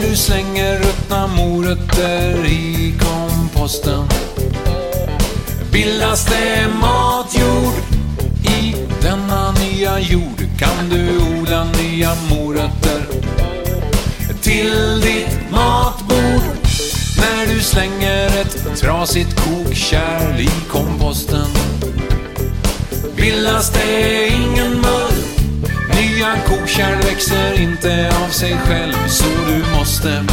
När du slänger ruttna morötter i komposten. Bildas det matjord i denna nya jord? Kan du odla nya morötter till ditt matbord? När du slänger ett trasigt kokkärl i komposten. Bildas det inga Nya kokärl växer inte av sig själv så du måste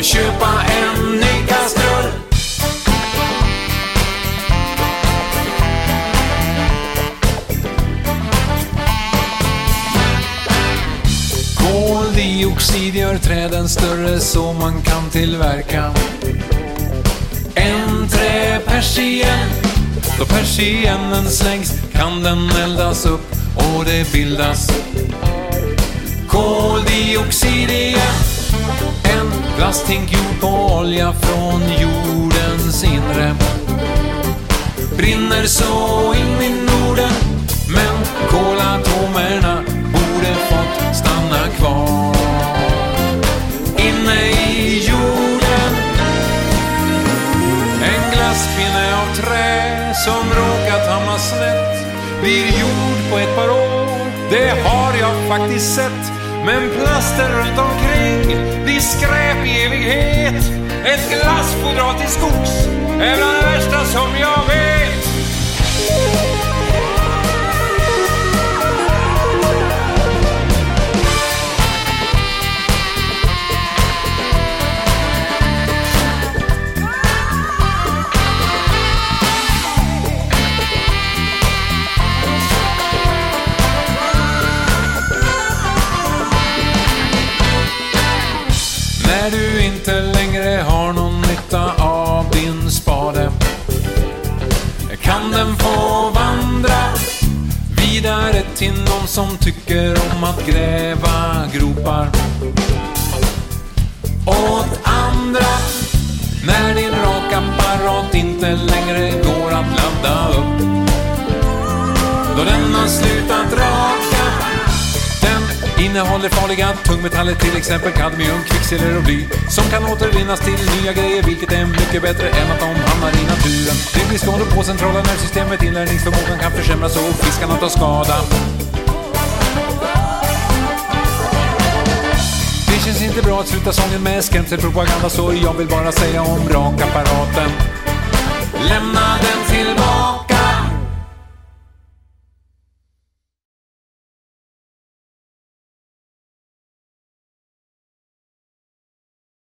köpa en ny kastrull Koldioxid gör träden större så man kan tillverka en träpersien. Då persiennen slängs kan den eldas upp och det bildas koldioxid igen. En plasthink gjord på olja från jordens inre brinner så in i Norden men kolatomerna som råkat hamna snett blir gjord på ett par år. Det har jag faktiskt sett. Men plasten runt omkring blir skräp i evighet. Ett glassfodral till skogs är bland det värsta som jag När du inte längre har någon nytta av din spade kan den få vandra vidare till någon som tycker om att gräva gropar åt andra. När din rakapparat inte längre går att ladda upp då den har slutat innehåller farliga tungmetaller, till exempel kadmium, kvicksilver och bly, som kan återvinnas till nya grejer, vilket är mycket bättre än att de hamnar i naturen. Det blir skador på centrala nervsystemet, inlärningsförmågan kan försämras och fiskarna tar skada. Det känns inte bra att sluta sången med skrämselpropaganda, så jag vill bara säga om rakapparaten.